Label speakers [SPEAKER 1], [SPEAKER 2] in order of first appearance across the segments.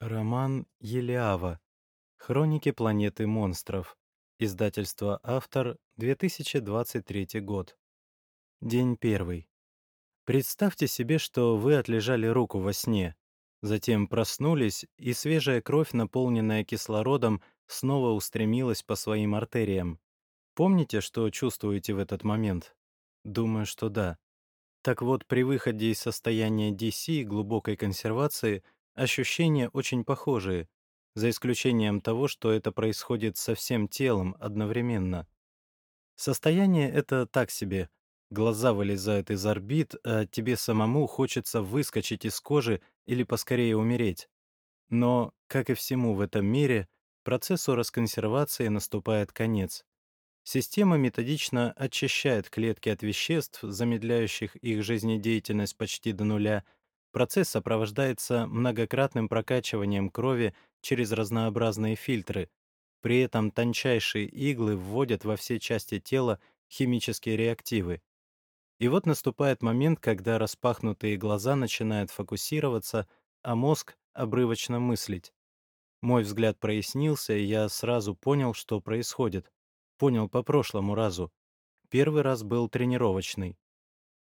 [SPEAKER 1] Роман Елиава. Хроники планеты монстров. Издательство «Автор», 2023 год. День первый. Представьте себе, что вы отлежали руку во сне, затем проснулись, и свежая кровь, наполненная кислородом, снова устремилась по своим артериям. Помните, что чувствуете в этот момент? Думаю, что да. Так вот, при выходе из состояния DC, глубокой консервации, ощущения очень похожие, за исключением того, что это происходит со всем телом одновременно. Состояние это так себе. Глаза вылезают из орбит, а тебе самому хочется выскочить из кожи или поскорее умереть. Но, как и всему в этом мире, процессу расконсервации наступает конец. Система методично очищает клетки от веществ, замедляющих их жизнедеятельность почти до нуля. Процесс сопровождается многократным прокачиванием крови через разнообразные фильтры. При этом тончайшие иглы вводят во все части тела химические реактивы. И вот наступает момент, когда распахнутые глаза начинают фокусироваться, а мозг — обрывочно мыслить. Мой взгляд прояснился, и я сразу понял, что происходит. Понял по прошлому разу. Первый раз был тренировочный.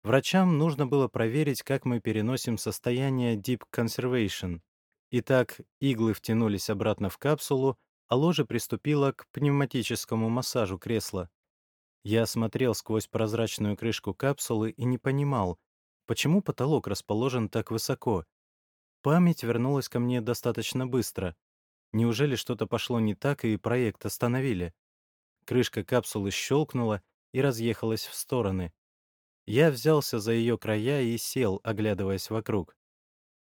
[SPEAKER 1] Врачам нужно было проверить, как мы переносим состояние Deep Conservation. Итак, иглы втянулись обратно в капсулу, а ложе приступило к пневматическому массажу кресла. Я смотрел сквозь прозрачную крышку капсулы и не понимал, почему потолок расположен так высоко. Память вернулась ко мне достаточно быстро. Неужели что-то пошло не так и проект остановили? Крышка капсулы щелкнула и разъехалась в стороны. Я взялся за ее края и сел, оглядываясь вокруг.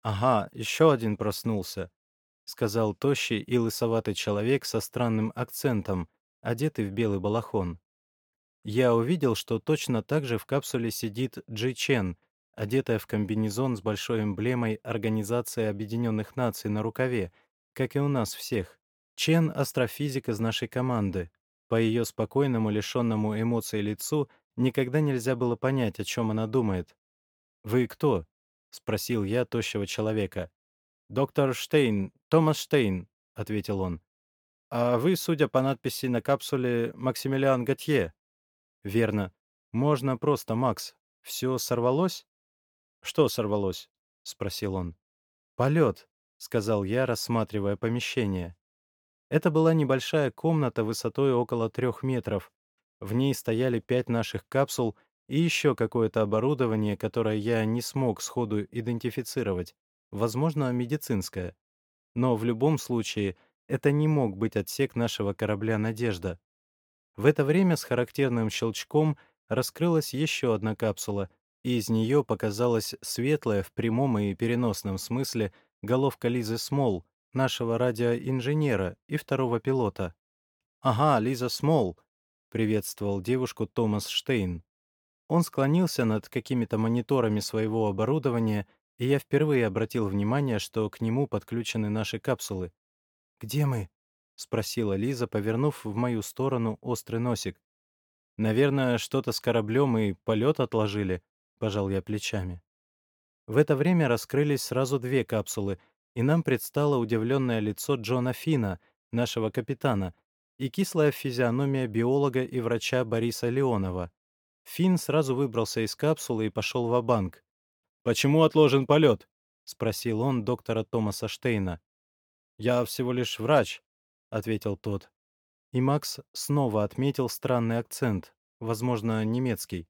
[SPEAKER 1] «Ага, еще один проснулся», — сказал тощий и лысоватый человек со странным акцентом, одетый в белый балахон. Я увидел, что точно так же в капсуле сидит Джи Чен, одетая в комбинезон с большой эмблемой Организации Объединенных Наций на рукаве, как и у нас всех. Чен — астрофизик из нашей команды. По ее спокойному, лишенному эмоций лицу никогда нельзя было понять, о чем она думает. «Вы кто?» — спросил я тощего человека. «Доктор Штейн, Томас Штейн», — ответил он. «А вы, судя по надписи на капсуле, Максимилиан Готье?» «Верно. Можно просто Макс. Все сорвалось?» «Что сорвалось?» — спросил он. «Полет», — сказал я, рассматривая помещение. Это была небольшая комната высотой около трех метров. В ней стояли пять наших капсул и еще какое-то оборудование, которое я не смог сходу идентифицировать, возможно, медицинское. Но в любом случае это не мог быть отсек нашего корабля «Надежда». В это время с характерным щелчком раскрылась еще одна капсула, и из нее показалась светлая в прямом и переносном смысле головка Лизы Смол, нашего радиоинженера и второго пилота. «Ага, Лиза Смол», — приветствовал девушку Томас Штейн. Он склонился над какими-то мониторами своего оборудования, и я впервые обратил внимание, что к нему подключены наши капсулы. «Где мы?» — спросила Лиза, повернув в мою сторону острый носик. «Наверное, что-то с кораблем и полет отложили», — пожал я плечами. В это время раскрылись сразу две капсулы — и нам предстало удивленное лицо Джона Фина, нашего капитана, и кислая физиономия биолога и врача Бориса Леонова. Фин сразу выбрался из капсулы и пошел в банк «Почему отложен полет?» — спросил он доктора Томаса Штейна. «Я всего лишь врач», — ответил тот. И Макс снова отметил странный акцент, возможно, немецкий.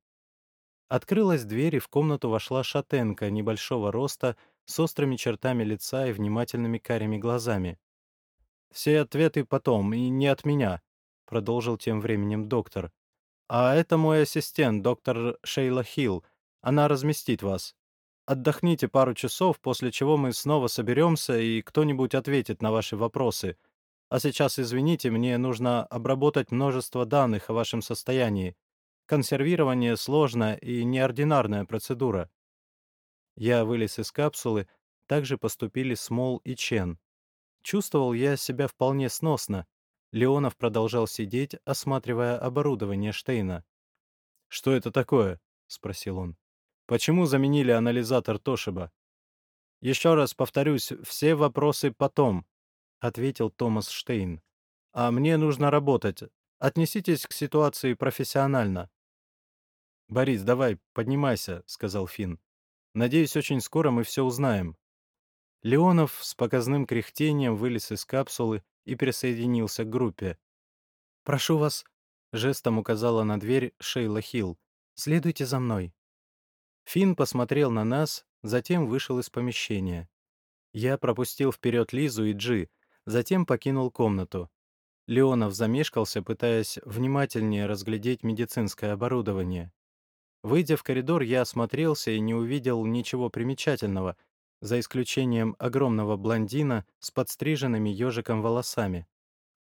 [SPEAKER 1] Открылась дверь, и в комнату вошла шатенка небольшого роста с острыми чертами лица и внимательными карими глазами. «Все ответы потом, и не от меня», — продолжил тем временем доктор. «А это мой ассистент, доктор Шейла Хилл. Она разместит вас. Отдохните пару часов, после чего мы снова соберемся, и кто-нибудь ответит на ваши вопросы. А сейчас, извините, мне нужно обработать множество данных о вашем состоянии. Консервирование — сложная и неординарная процедура. Я вылез из капсулы, так же поступили Смол и Чен. Чувствовал я себя вполне сносно. Леонов продолжал сидеть, осматривая оборудование Штейна. «Что это такое?» — спросил он. «Почему заменили анализатор Тошиба?» «Еще раз повторюсь, все вопросы потом», — ответил Томас Штейн. «А мне нужно работать. Отнеситесь к ситуации профессионально». «Борис, давай, поднимайся», — сказал Финн. «Надеюсь, очень скоро мы все узнаем». Леонов с показным кряхтением вылез из капсулы и присоединился к группе. «Прошу вас», — жестом указала на дверь Шейла Хилл. «Следуйте за мной». Финн посмотрел на нас, затем вышел из помещения. Я пропустил вперед Лизу и Джи, затем покинул комнату. Леонов замешкался, пытаясь внимательнее разглядеть медицинское оборудование. Выйдя в коридор, я осмотрелся и не увидел ничего примечательного, за исключением огромного блондина с подстриженными ежиком волосами.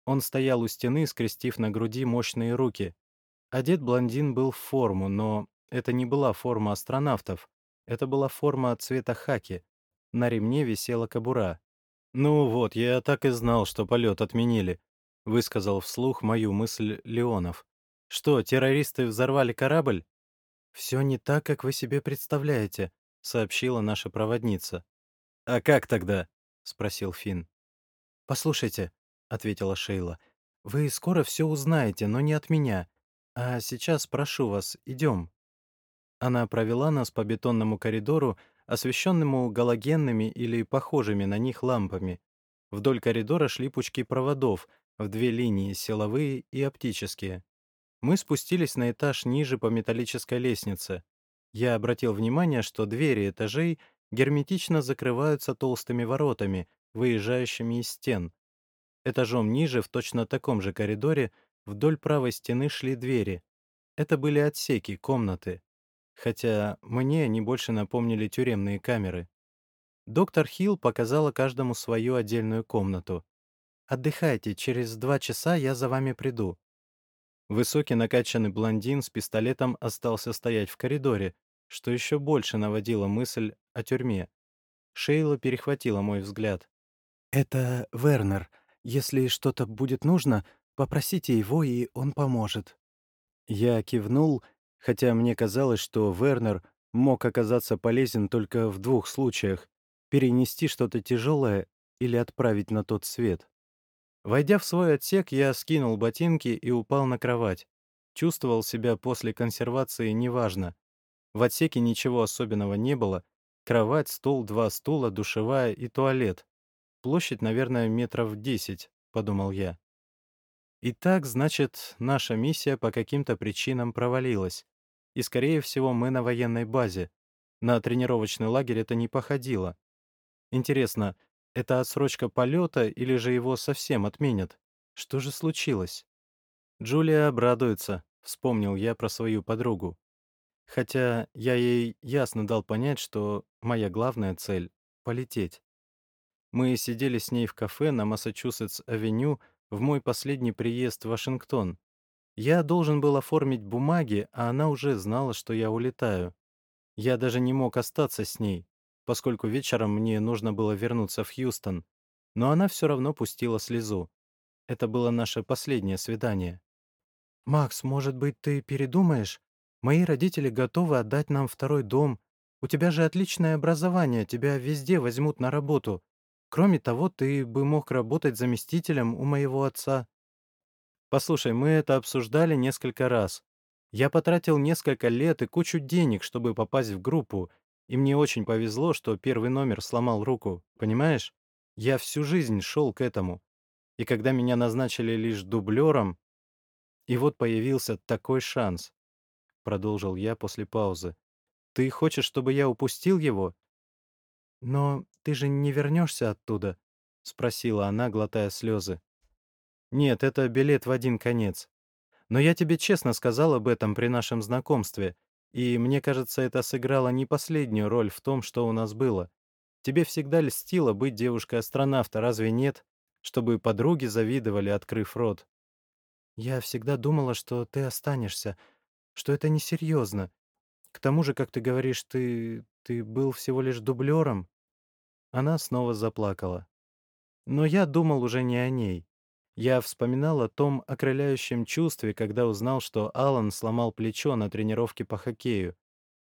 [SPEAKER 1] Он стоял у стены, скрестив на груди мощные руки. Одет блондин был в форму, но это не была форма астронавтов. Это была форма цвета хаки. На ремне висела кобура. «Ну вот, я так и знал, что полет отменили», — высказал вслух мою мысль Леонов. «Что, террористы взорвали корабль?» «Все не так, как вы себе представляете», — сообщила наша проводница. «А как тогда?» — спросил Финн. «Послушайте», — ответила Шейла, — «вы скоро все узнаете, но не от меня. А сейчас прошу вас, идем». Она провела нас по бетонному коридору, освещенному галогенными или похожими на них лампами. Вдоль коридора шли пучки проводов в две линии, силовые и оптические. Мы спустились на этаж ниже по металлической лестнице. Я обратил внимание, что двери этажей герметично закрываются толстыми воротами, выезжающими из стен. Этажом ниже, в точно таком же коридоре, вдоль правой стены шли двери. Это были отсеки, комнаты хотя мне они больше напомнили тюремные камеры. Доктор Хилл показала каждому свою отдельную комнату. «Отдыхайте, через два часа я за вами приду». Высокий накачанный блондин с пистолетом остался стоять в коридоре, что еще больше наводило мысль о тюрьме. Шейла перехватила мой взгляд. «Это Вернер. Если что-то будет нужно, попросите его, и он поможет». Я кивнул хотя мне казалось, что Вернер мог оказаться полезен только в двух случаях — перенести что-то тяжелое или отправить на тот свет. Войдя в свой отсек, я скинул ботинки и упал на кровать. Чувствовал себя после консервации неважно. В отсеке ничего особенного не было. Кровать, стол, два стула, душевая и туалет. Площадь, наверное, метров десять, подумал я. Итак, значит, наша миссия по каким-то причинам провалилась. И, скорее всего, мы на военной базе. На тренировочный лагерь это не походило. Интересно, это отсрочка полета или же его совсем отменят? Что же случилось? Джулия обрадуется, вспомнил я про свою подругу. Хотя я ей ясно дал понять, что моя главная цель — полететь. Мы сидели с ней в кафе на Массачусетс-авеню в мой последний приезд в Вашингтон. Я должен был оформить бумаги, а она уже знала, что я улетаю. Я даже не мог остаться с ней, поскольку вечером мне нужно было вернуться в Хьюстон. Но она все равно пустила слезу. Это было наше последнее свидание. «Макс, может быть, ты передумаешь? Мои родители готовы отдать нам второй дом. У тебя же отличное образование, тебя везде возьмут на работу. Кроме того, ты бы мог работать заместителем у моего отца. Послушай, мы это обсуждали несколько раз. Я потратил несколько лет и кучу денег, чтобы попасть в группу, и мне очень повезло, что первый номер сломал руку, понимаешь? Я всю жизнь шел к этому. И когда меня назначили лишь дублером, и вот появился такой шанс, продолжил я после паузы. Ты хочешь, чтобы я упустил его? Но ты же не вернешься оттуда, спросила она, глотая слезы. Нет, это билет в один конец. Но я тебе честно сказал об этом при нашем знакомстве, и мне кажется, это сыграло не последнюю роль в том, что у нас было. Тебе всегда льстило быть девушкой-астронавта, разве нет? Чтобы подруги завидовали, открыв рот. Я всегда думала, что ты останешься, что это несерьезно. К тому же, как ты говоришь, ты... ты был всего лишь дублером. Она снова заплакала. Но я думал уже не о ней. Я вспоминал о том окрыляющем чувстве, когда узнал, что Алан сломал плечо на тренировке по хоккею.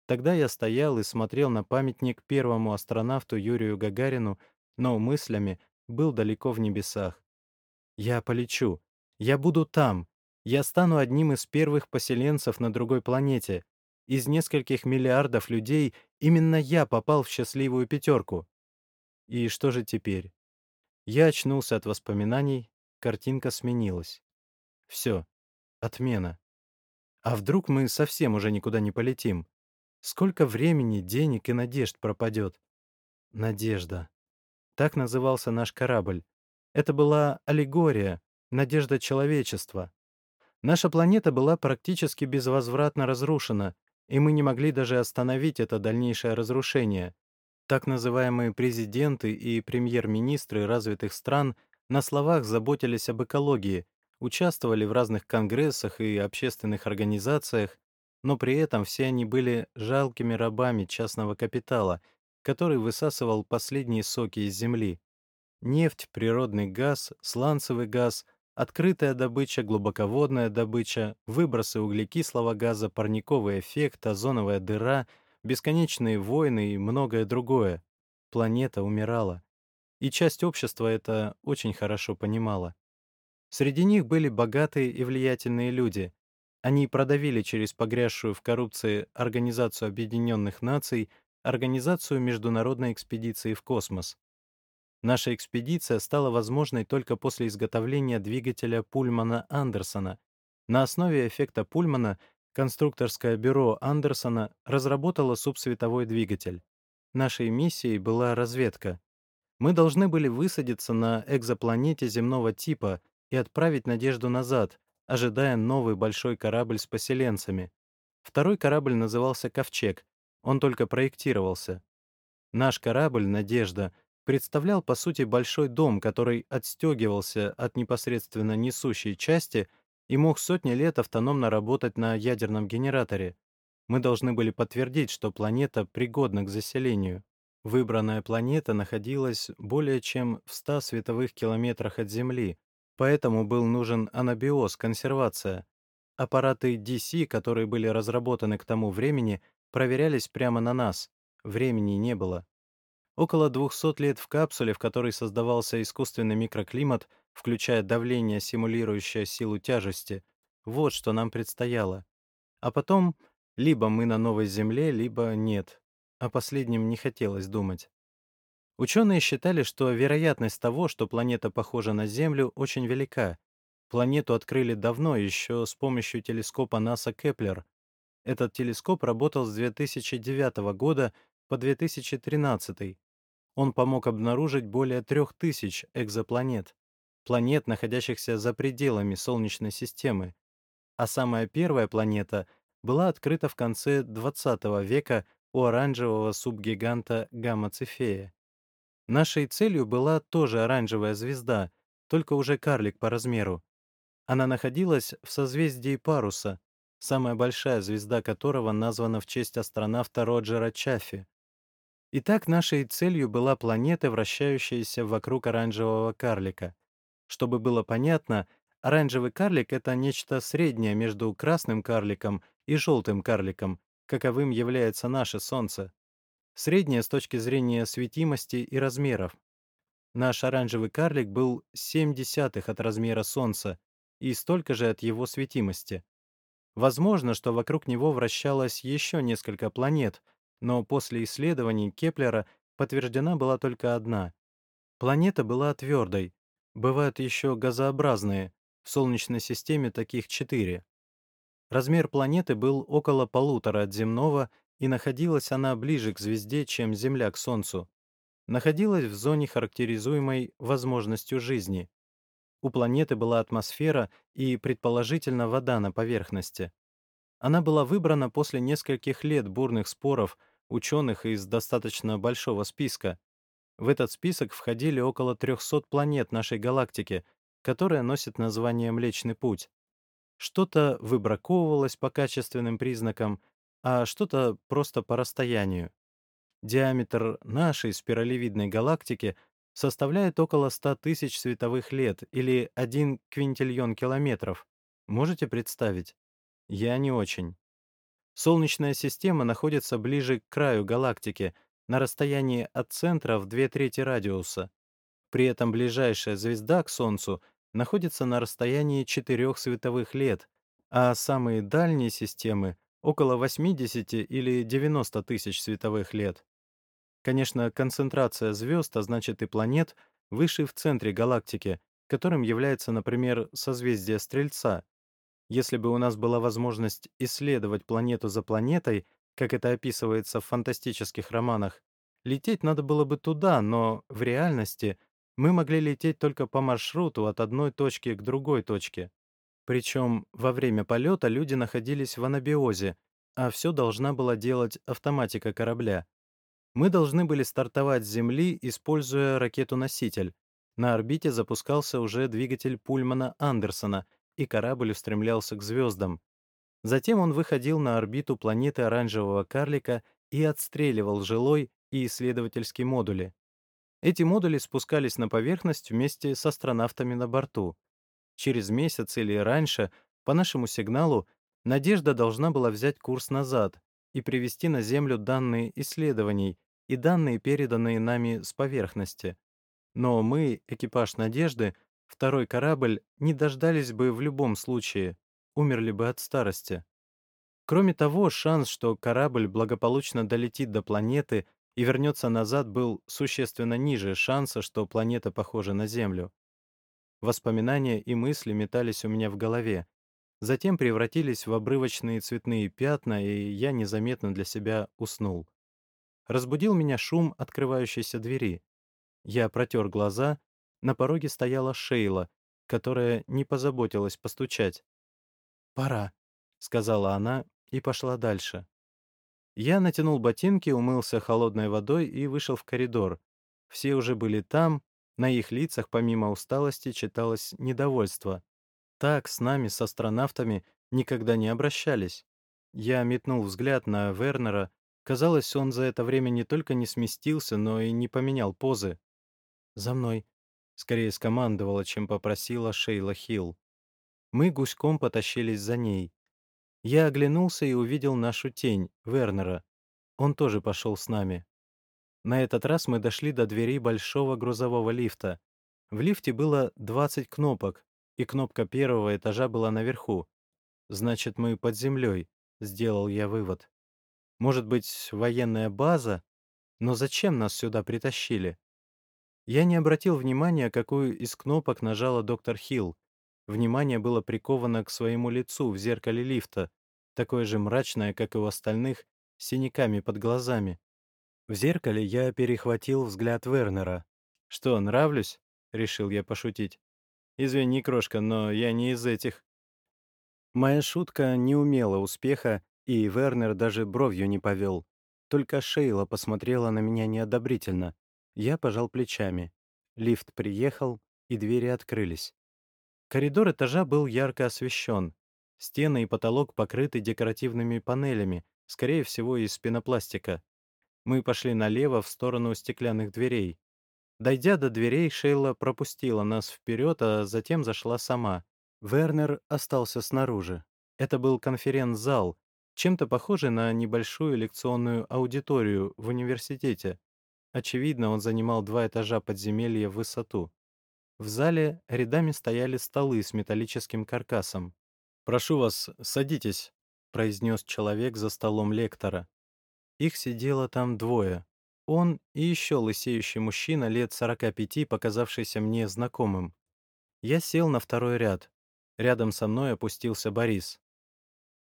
[SPEAKER 1] Тогда я стоял и смотрел на памятник первому астронавту Юрию Гагарину, но мыслями был далеко в небесах. Я полечу. Я буду там. Я стану одним из первых поселенцев на другой планете. Из нескольких миллиардов людей именно я попал в счастливую пятерку. И что же теперь? Я очнулся от воспоминаний, картинка сменилась. Все, отмена. А вдруг мы совсем уже никуда не полетим? Сколько времени, денег и надежд пропадет? Надежда. Так назывался наш корабль. Это была аллегория, надежда человечества. Наша планета была практически безвозвратно разрушена, и мы не могли даже остановить это дальнейшее разрушение. Так называемые президенты и премьер-министры развитых стран на словах заботились об экологии, участвовали в разных конгрессах и общественных организациях, но при этом все они были жалкими рабами частного капитала, который высасывал последние соки из земли. Нефть, природный газ, сланцевый газ, открытая добыча, глубоководная добыча, выбросы углекислого газа, парниковый эффект, озоновая дыра, бесконечные войны и многое другое. Планета умирала. И часть общества это очень хорошо понимала. Среди них были богатые и влиятельные люди. Они продавили через погрязшую в коррупции Организацию Объединенных Наций Организацию Международной экспедиции в космос. Наша экспедиция стала возможной только после изготовления двигателя Пульмана-Андерсона. На основе эффекта Пульмана конструкторское бюро Андерсона разработало субсветовой двигатель. Нашей миссией была разведка. Мы должны были высадиться на экзопланете земного типа и отправить Надежду назад, ожидая новый большой корабль с поселенцами. Второй корабль назывался «Ковчег», он только проектировался. Наш корабль «Надежда» представлял, по сути, большой дом, который отстегивался от непосредственно несущей части и мог сотни лет автономно работать на ядерном генераторе. Мы должны были подтвердить, что планета пригодна к заселению. Выбранная планета находилась более чем в 100 световых километрах от Земли, поэтому был нужен анабиоз, консервация. Аппараты DC, которые были разработаны к тому времени, проверялись прямо на нас. Времени не было. Около 200 лет в капсуле, в которой создавался искусственный микроклимат, включая давление, симулирующее силу тяжести. Вот что нам предстояло. А потом либо мы на новой Земле, либо нет. О последнем не хотелось думать. Ученые считали, что вероятность того, что планета похожа на Землю, очень велика. Планету открыли давно, еще с помощью телескопа НАСА Кеплер. Этот телескоп работал с 2009 года по 2013. Он помог обнаружить более 3000 экзопланет, планет, находящихся за пределами Солнечной системы. А самая первая планета была открыта в конце 20 века у оранжевого субгиганта Гамма-Цефея. Нашей целью была тоже оранжевая звезда, только уже карлик по размеру. Она находилась в созвездии Паруса, самая большая звезда которого названа в честь астронавта Роджера Чаффи. Итак, нашей целью была планета, вращающаяся вокруг оранжевого карлика. Чтобы было понятно, оранжевый карлик — это нечто среднее между красным карликом и желтым карликом, каковым является наше Солнце. Среднее с точки зрения светимости и размеров. Наш оранжевый карлик был 7 десятых от размера Солнца и столько же от его светимости. Возможно, что вокруг него вращалось еще несколько планет, но после исследований Кеплера подтверждена была только одна. Планета была твердой. Бывают еще газообразные. В Солнечной системе таких четыре. Размер планеты был около полутора от земного, и находилась она ближе к звезде, чем Земля к Солнцу. Находилась в зоне, характеризуемой возможностью жизни. У планеты была атмосфера и, предположительно, вода на поверхности. Она была выбрана после нескольких лет бурных споров ученых из достаточно большого списка. В этот список входили около 300 планет нашей галактики, которая носит название Млечный Путь. Что-то выбраковывалось по качественным признакам, а что-то просто по расстоянию. Диаметр нашей спиралевидной галактики составляет около 100 тысяч световых лет или 1 квинтильон километров. Можете представить? Я не очень. Солнечная система находится ближе к краю галактики, на расстоянии от центра в две трети радиуса. При этом ближайшая звезда к Солнцу находится на расстоянии 4 световых лет, а самые дальние системы — около 80 или 90 тысяч световых лет. Конечно, концентрация звезд, а значит и планет, выше в центре галактики, которым является, например, созвездие Стрельца. Если бы у нас была возможность исследовать планету за планетой, как это описывается в фантастических романах, лететь надо было бы туда, но в реальности мы могли лететь только по маршруту от одной точки к другой точке. Причем во время полета люди находились в анабиозе, а все должна была делать автоматика корабля. Мы должны были стартовать с Земли, используя ракету-носитель. На орбите запускался уже двигатель Пульмана Андерсона, и корабль устремлялся к звездам. Затем он выходил на орбиту планеты оранжевого карлика и отстреливал жилой и исследовательский модули. Эти модули спускались на поверхность вместе с астронавтами на борту. Через месяц или раньше, по нашему сигналу, «Надежда» должна была взять курс назад и привести на Землю данные исследований и данные, переданные нами с поверхности. Но мы, экипаж «Надежды», второй корабль, не дождались бы в любом случае, умерли бы от старости. Кроме того, шанс, что корабль благополучно долетит до планеты и вернется назад, был существенно ниже шанса, что планета похожа на Землю. Воспоминания и мысли метались у меня в голове, затем превратились в обрывочные цветные пятна, и я незаметно для себя уснул. Разбудил меня шум открывающейся двери. Я протер глаза, на пороге стояла Шейла, которая не позаботилась постучать. «Пора», — сказала она и пошла дальше. Я натянул ботинки, умылся холодной водой и вышел в коридор. Все уже были там, на их лицах, помимо усталости, читалось недовольство. Так с нами, с астронавтами, никогда не обращались. Я метнул взгляд на Вернера. Казалось, он за это время не только не сместился, но и не поменял позы. «За мной», — скорее скомандовала, чем попросила Шейла Хилл. Мы гуськом потащились за ней. Я оглянулся и увидел нашу тень, Вернера. Он тоже пошел с нами. На этот раз мы дошли до дверей большого грузового лифта. В лифте было 20 кнопок, и кнопка первого этажа была наверху. Значит, мы под землей, сделал я вывод. Может быть, военная база? Но зачем нас сюда притащили? Я не обратил внимания, какую из кнопок нажала доктор Хилл. Внимание было приковано к своему лицу в зеркале лифта, такое же мрачное, как и у остальных, с синяками под глазами. В зеркале я перехватил взгляд Вернера. «Что, нравлюсь?» — решил я пошутить. «Извини, крошка, но я не из этих». Моя шутка не умела успеха, и Вернер даже бровью не повел. Только Шейла посмотрела на меня неодобрительно. Я пожал плечами. Лифт приехал, и двери открылись. Коридор этажа был ярко освещен. Стены и потолок покрыты декоративными панелями, скорее всего, из пенопластика. Мы пошли налево в сторону стеклянных дверей. Дойдя до дверей, Шейла пропустила нас вперед, а затем зашла сама. Вернер остался снаружи. Это был конференц-зал, чем-то похожий на небольшую лекционную аудиторию в университете. Очевидно, он занимал два этажа подземелья в высоту. В зале рядами стояли столы с металлическим каркасом. «Прошу вас, садитесь», — произнес человек за столом лектора. Их сидело там двое. Он и еще лысеющий мужчина лет 45, показавшийся мне знакомым. Я сел на второй ряд. Рядом со мной опустился Борис.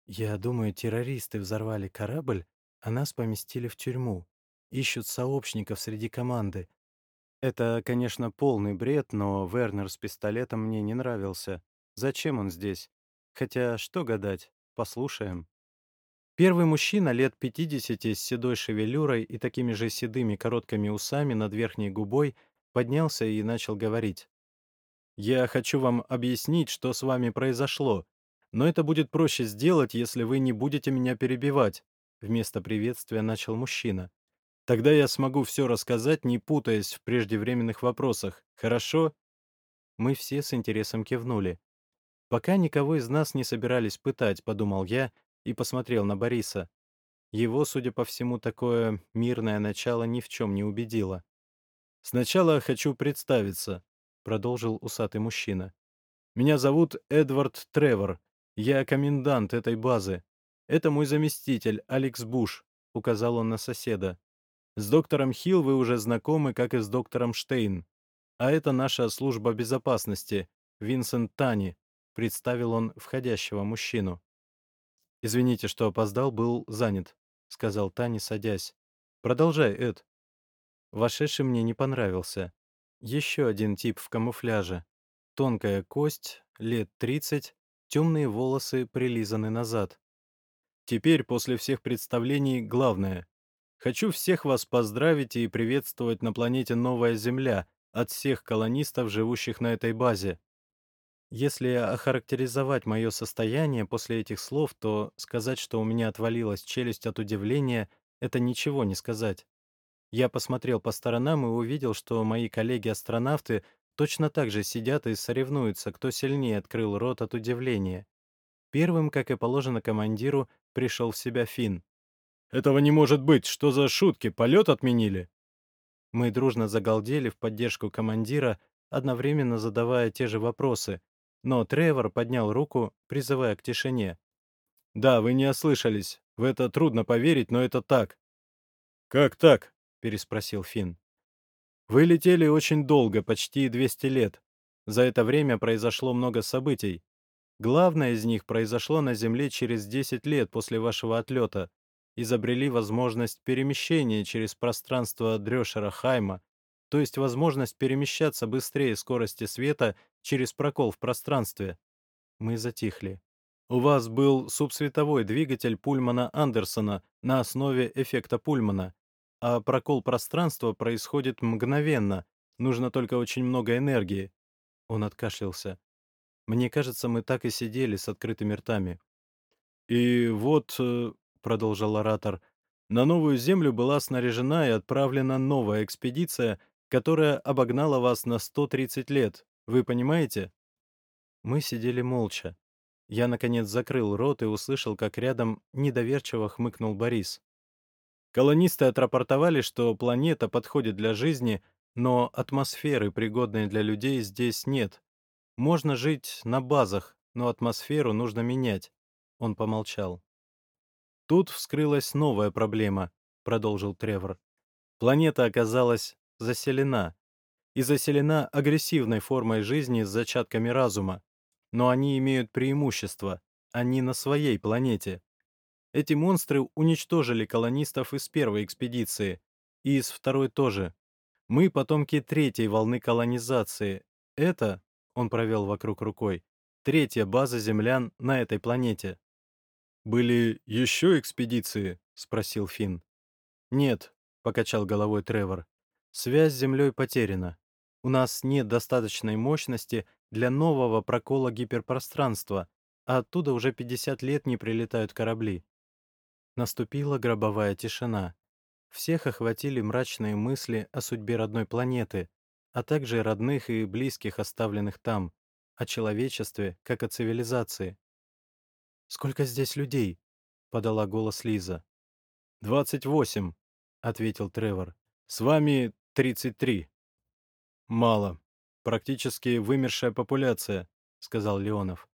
[SPEAKER 1] «Я думаю, террористы взорвали корабль, а нас поместили в тюрьму. Ищут сообщников среди команды. Это, конечно, полный бред, но Вернер с пистолетом мне не нравился. Зачем он здесь? Хотя, что гадать, послушаем». Первый мужчина лет 50 с седой шевелюрой и такими же седыми короткими усами над верхней губой поднялся и начал говорить. «Я хочу вам объяснить, что с вами произошло, но это будет проще сделать, если вы не будете меня перебивать», вместо приветствия начал мужчина. «Тогда я смогу все рассказать, не путаясь в преждевременных вопросах. Хорошо?» Мы все с интересом кивнули. «Пока никого из нас не собирались пытать», — подумал я, и посмотрел на Бориса. Его, судя по всему, такое мирное начало ни в чем не убедило. «Сначала хочу представиться», — продолжил усатый мужчина. «Меня зовут Эдвард Тревор. Я комендант этой базы. Это мой заместитель, Алекс Буш», — указал он на соседа. «С доктором Хилл вы уже знакомы, как и с доктором Штейн. А это наша служба безопасности, Винсент Тани», — представил он входящего мужчину. «Извините, что опоздал, был занят», — сказал Тани, садясь. «Продолжай, Эд». Вошедший мне не понравился. Еще один тип в камуфляже. Тонкая кость, лет 30, темные волосы прилизаны назад. Теперь, после всех представлений, главное. Хочу всех вас поздравить и приветствовать на планете Новая Земля от всех колонистов, живущих на этой базе. Если охарактеризовать мое состояние после этих слов, то сказать, что у меня отвалилась челюсть от удивления, это ничего не сказать. Я посмотрел по сторонам и увидел, что мои коллеги-астронавты точно так же сидят и соревнуются, кто сильнее открыл рот от удивления. Первым, как и положено командиру, пришел в себя Финн. «Этого не может быть! Что за шутки? Полет отменили?» Мы дружно загалдели в поддержку командира, одновременно задавая те же вопросы, но Тревор поднял руку, призывая к тишине. «Да, вы не ослышались. В это трудно поверить, но это так». «Как так?» переспросил Финн. Вы летели очень долго, почти 200 лет. За это время произошло много событий. Главное из них произошло на Земле через 10 лет после вашего отлета. Изобрели возможность перемещения через пространство Дрёшера-Хайма, то есть возможность перемещаться быстрее скорости света через прокол в пространстве. Мы затихли. У вас был субсветовой двигатель Пульмана Андерсона на основе эффекта Пульмана а прокол пространства происходит мгновенно, нужно только очень много энергии. Он откашлялся. Мне кажется, мы так и сидели с открытыми ртами. «И вот», э, — продолжил оратор, — «на новую Землю была снаряжена и отправлена новая экспедиция, которая обогнала вас на 130 лет. Вы понимаете?» Мы сидели молча. Я, наконец, закрыл рот и услышал, как рядом недоверчиво хмыкнул Борис. Колонисты отрапортовали, что планета подходит для жизни, но атмосферы, пригодной для людей, здесь нет. Можно жить на базах, но атмосферу нужно менять. Он помолчал. Тут вскрылась новая проблема, продолжил Тревор. Планета оказалась заселена. И заселена агрессивной формой жизни с зачатками разума. Но они имеют преимущество. Они на своей планете. Эти монстры уничтожили колонистов из первой экспедиции, и из второй тоже. Мы потомки третьей волны колонизации. Это, он провел вокруг рукой, третья база землян на этой планете. «Были еще экспедиции?» — спросил Финн. «Нет», — покачал головой Тревор. «Связь с Землей потеряна. У нас нет достаточной мощности для нового прокола гиперпространства, а оттуда уже 50 лет не прилетают корабли. Наступила гробовая тишина. Всех охватили мрачные мысли о судьбе родной планеты, а также родных и близких, оставленных там, о человечестве, как о цивилизации. «Сколько здесь людей?» — подала голос Лиза. «Двадцать восемь», — ответил Тревор. «С вами тридцать три». «Мало. Практически вымершая популяция», — сказал Леонов.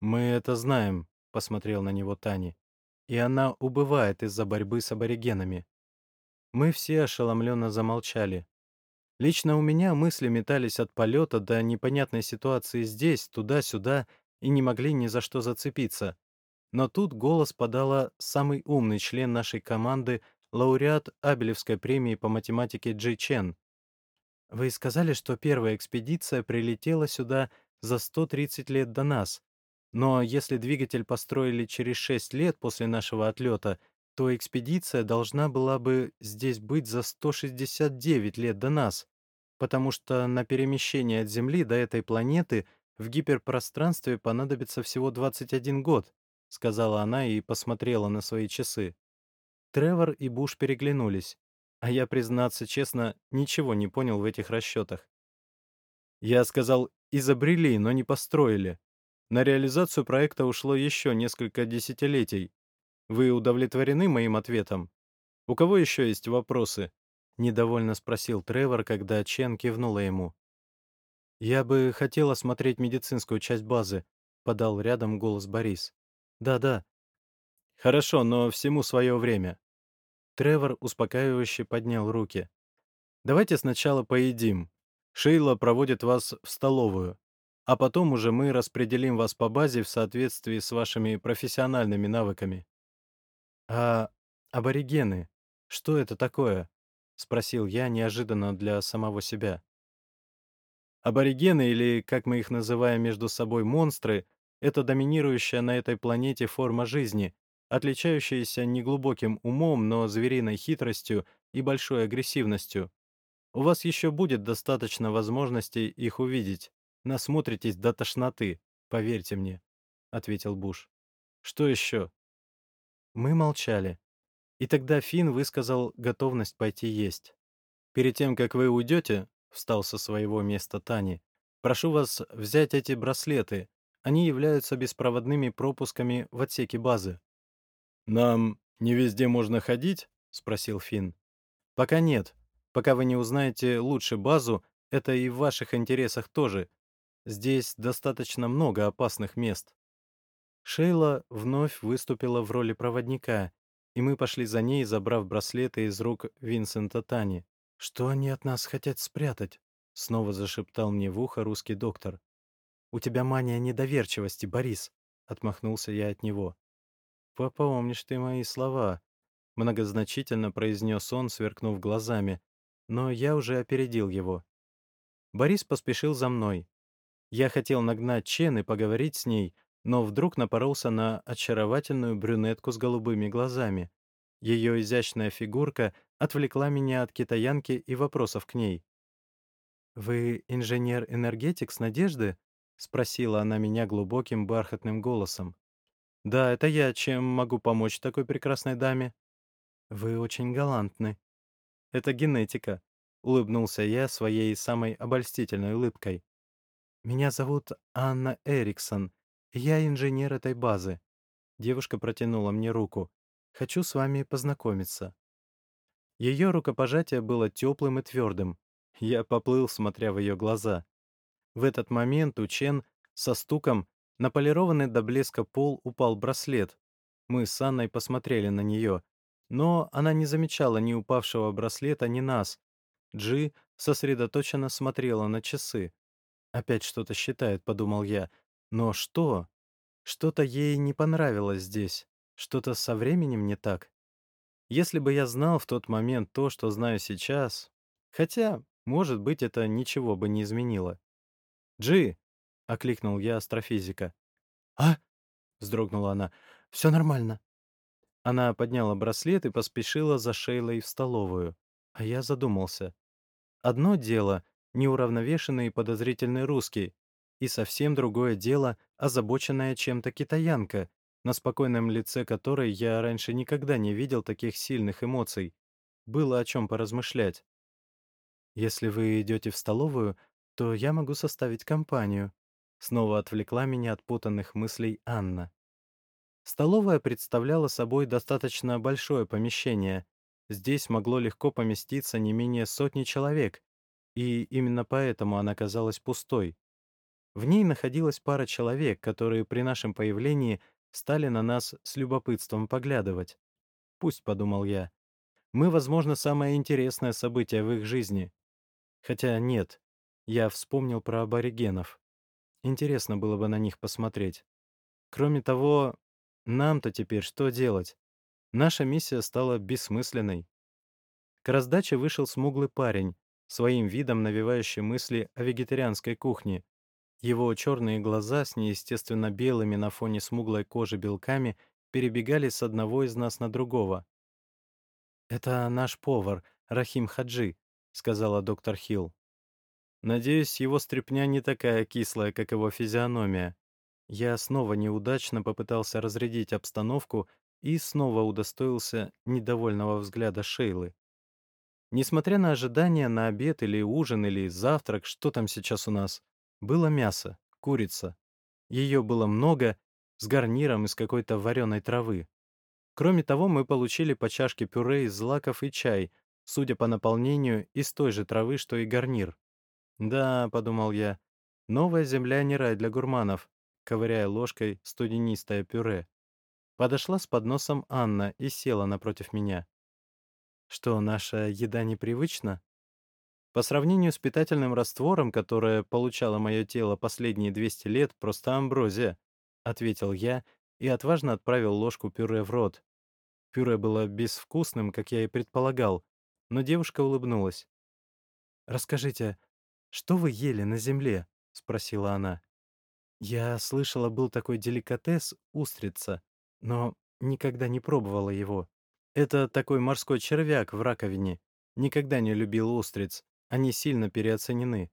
[SPEAKER 1] «Мы это знаем», — посмотрел на него Тани и она убывает из-за борьбы с аборигенами. Мы все ошеломленно замолчали. Лично у меня мысли метались от полета до непонятной ситуации здесь, туда-сюда, и не могли ни за что зацепиться. Но тут голос подала самый умный член нашей команды, лауреат Абелевской премии по математике Джи Чен. «Вы сказали, что первая экспедиция прилетела сюда за 130 лет до нас. Но если двигатель построили через 6 лет после нашего отлета, то экспедиция должна была бы здесь быть за 169 лет до нас, потому что на перемещение от Земли до этой планеты в гиперпространстве понадобится всего 21 год, сказала она и посмотрела на свои часы. Тревор и Буш переглянулись, а я, признаться честно, ничего не понял в этих расчетах. Я сказал «изобрели, но не построили», На реализацию проекта ушло еще несколько десятилетий. Вы удовлетворены моим ответом? У кого еще есть вопросы?» — недовольно спросил Тревор, когда Чен кивнула ему. «Я бы хотел осмотреть медицинскую часть базы», — подал рядом голос Борис. «Да-да». «Хорошо, но всему свое время». Тревор успокаивающе поднял руки. «Давайте сначала поедим. Шейла проводит вас в столовую, а потом уже мы распределим вас по базе в соответствии с вашими профессиональными навыками». «А аборигены? Что это такое?» — спросил я неожиданно для самого себя. Аборигены, или, как мы их называем между собой, монстры, это доминирующая на этой планете форма жизни, отличающаяся неглубоким умом, но звериной хитростью и большой агрессивностью. У вас еще будет достаточно возможностей их увидеть. Насмотритесь до тошноты, поверьте мне», — ответил Буш. «Что еще?» Мы молчали. И тогда Финн высказал готовность пойти есть. «Перед тем, как вы уйдете, встал со своего места Тани. «Прошу вас взять эти браслеты. Они являются беспроводными пропусками в отсеке базы». «Нам не везде можно ходить?» — спросил Финн. «Пока нет. Пока вы не узнаете лучше базу, это и в ваших интересах тоже. Здесь достаточно много опасных мест». Шейла вновь выступила в роли проводника, и мы пошли за ней, забрав браслеты из рук Винсента Тани. «Что они от нас хотят спрятать?» — снова зашептал мне в ухо русский доктор. «У тебя мания недоверчивости, Борис», — отмахнулся я от него. «Попомнишь ты мои слова», — многозначительно произнес он, сверкнув глазами, но я уже опередил его. Борис поспешил за мной. Я хотел нагнать Чен и поговорить с ней, но вдруг напоролся на очаровательную брюнетку с голубыми глазами. Ее изящная фигурка отвлекла меня от китаянки и вопросов к ней. «Вы инженер-энергетик с Надежды?» — спросила она меня глубоким бархатным голосом. «Да, это я. Чем могу помочь такой прекрасной даме?» «Вы очень галантны». «Это генетика», — улыбнулся я своей самой обольстительной улыбкой. «Меня зовут Анна Эриксон. Я инженер этой базы». Девушка протянула мне руку. «Хочу с вами познакомиться». Ее рукопожатие было теплым и твердым. Я поплыл, смотря в ее глаза. В этот момент у Чен со стуком на полированный до блеска пол упал браслет. Мы с Анной посмотрели на нее, но она не замечала ни упавшего браслета, ни нас. Джи сосредоточенно смотрела на часы. «Опять что-то считает», — подумал я. «Но что? Что-то ей не понравилось здесь. Что-то со временем не так». Если бы я знал в тот момент то, что знаю сейчас... Хотя, может быть, это ничего бы не изменило. «Джи!» — окликнул я астрофизика. «А?» — вздрогнула она. «Все нормально». Она подняла браслет и поспешила за Шейлой в столовую. А я задумался. Одно дело — неуравновешенный и подозрительный русский, и совсем другое дело — озабоченная чем-то китаянка, на спокойном лице которой я раньше никогда не видел таких сильных эмоций. Было о чем поразмышлять. «Если вы идете в столовую, то я могу составить компанию», снова отвлекла меня от путанных мыслей Анна. Столовая представляла собой достаточно большое помещение. Здесь могло легко поместиться не менее сотни человек, и именно поэтому она казалась пустой. В ней находилась пара человек, которые при нашем появлении стали на нас с любопытством поглядывать. «Пусть», — подумал я, — «мы, возможно, самое интересное событие в их жизни». Хотя нет, я вспомнил про аборигенов. Интересно было бы на них посмотреть. Кроме того, нам-то теперь что делать? Наша миссия стала бессмысленной. К раздаче вышел смуглый парень, своим видом навевающий мысли о вегетарианской кухне, его черные глаза с неестественно белыми на фоне смуглой кожи белками перебегали с одного из нас на другого. «Это наш повар, Рахим Хаджи», — сказала доктор Хилл. «Надеюсь, его стряпня не такая кислая, как его физиономия». Я снова неудачно попытался разрядить обстановку и снова удостоился недовольного взгляда Шейлы. Несмотря на ожидания на обед или ужин или завтрак, что там сейчас у нас, было мясо, курица. Ее было много, с гарниром из какой-то вареной травы. Кроме того, мы получили по чашке пюре из злаков и чай, судя по наполнению, из той же травы, что и гарнир. «Да», — подумал я, — «новая земля не рай для гурманов», ковыряя ложкой студенистое пюре. Подошла с подносом Анна и села напротив меня. «Что, наша еда непривычна?» По сравнению с питательным раствором, которое получало мое тело последние 200 лет, просто амброзия, — ответил я и отважно отправил ложку пюре в рот. Пюре было безвкусным, как я и предполагал, но девушка улыбнулась. «Расскажите, что вы ели на земле?» — спросила она. «Я слышала, был такой деликатес — устрица, но никогда не пробовала его. Это такой морской червяк в раковине. Никогда не любил устриц, они сильно переоценены.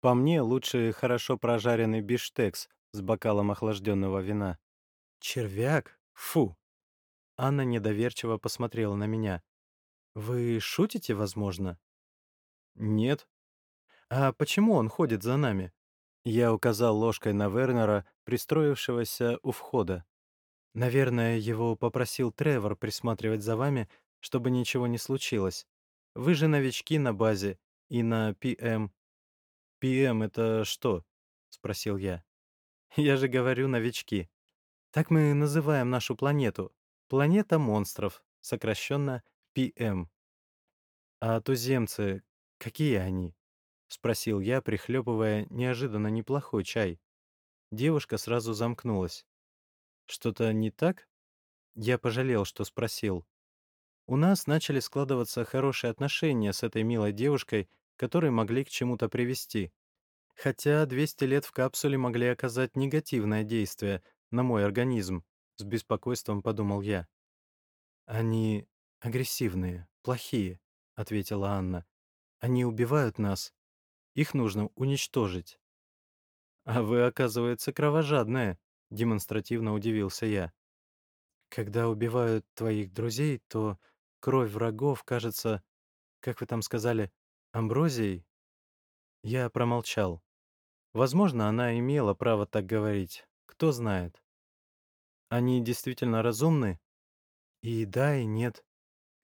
[SPEAKER 1] По мне, лучше хорошо прожаренный биштекс с бокалом охлажденного вина. Червяк? Фу! Анна недоверчиво посмотрела на меня. «Вы шутите, возможно?» «Нет». «А почему он ходит за нами?» Я указал ложкой на Вернера, пристроившегося у входа. «Наверное, его попросил Тревор присматривать за вами, чтобы ничего не случилось. Вы же новички на базе, и на ПМ. «ПМ — это что?» — спросил я. «Я же говорю новички. Так мы называем нашу планету. Планета монстров, сокращенно ПМ. А туземцы, какие они?» — спросил я, прихлебывая неожиданно неплохой чай. Девушка сразу замкнулась. «Что-то не так?» Я пожалел, что спросил. У нас начали складываться хорошие отношения с этой милой девушкой, которые могли к чему-то привести. Хотя 200 лет в капсуле могли оказать негативное действие на мой организм, с беспокойством подумал я. «Они агрессивные, плохие», — ответила Анна. «Они убивают нас. Их нужно уничтожить». «А вы, оказывается, кровожадная», — демонстративно удивился я. «Когда убивают твоих друзей, то кровь врагов кажется, как вы там сказали, амброзией?» Я промолчал. Возможно, она имела право так говорить. Кто знает. Они действительно разумны? И да, и нет.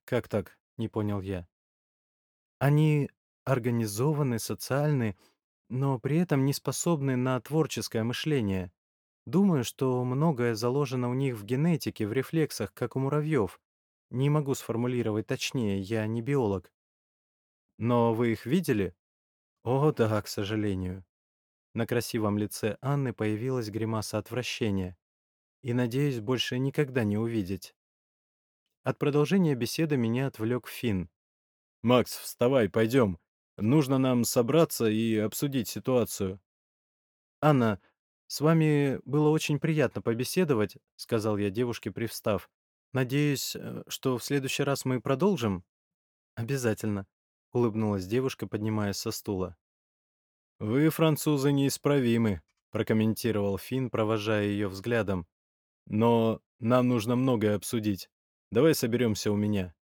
[SPEAKER 1] Как так? Не понял я. Они организованы, социальны, но при этом не способны на творческое мышление. Думаю, что многое заложено у них в генетике, в рефлексах, как у муравьев. Не могу сформулировать точнее, я не биолог. Но вы их видели? О, да, к сожалению. На красивом лице Анны появилась гримаса отвращения. И, надеюсь, больше никогда не увидеть. От продолжения беседы меня отвлек Финн. «Макс, вставай, пойдем. Нужно нам собраться и обсудить ситуацию». «Анна, с вами было очень приятно побеседовать», — сказал я девушке, привстав. «Надеюсь, э, что в следующий раз мы продолжим?» «Обязательно», — улыбнулась девушка, поднимаясь со стула. «Вы, французы, неисправимы», — прокомментировал Финн, провожая ее взглядом. «Но нам нужно многое обсудить. Давай соберемся у меня».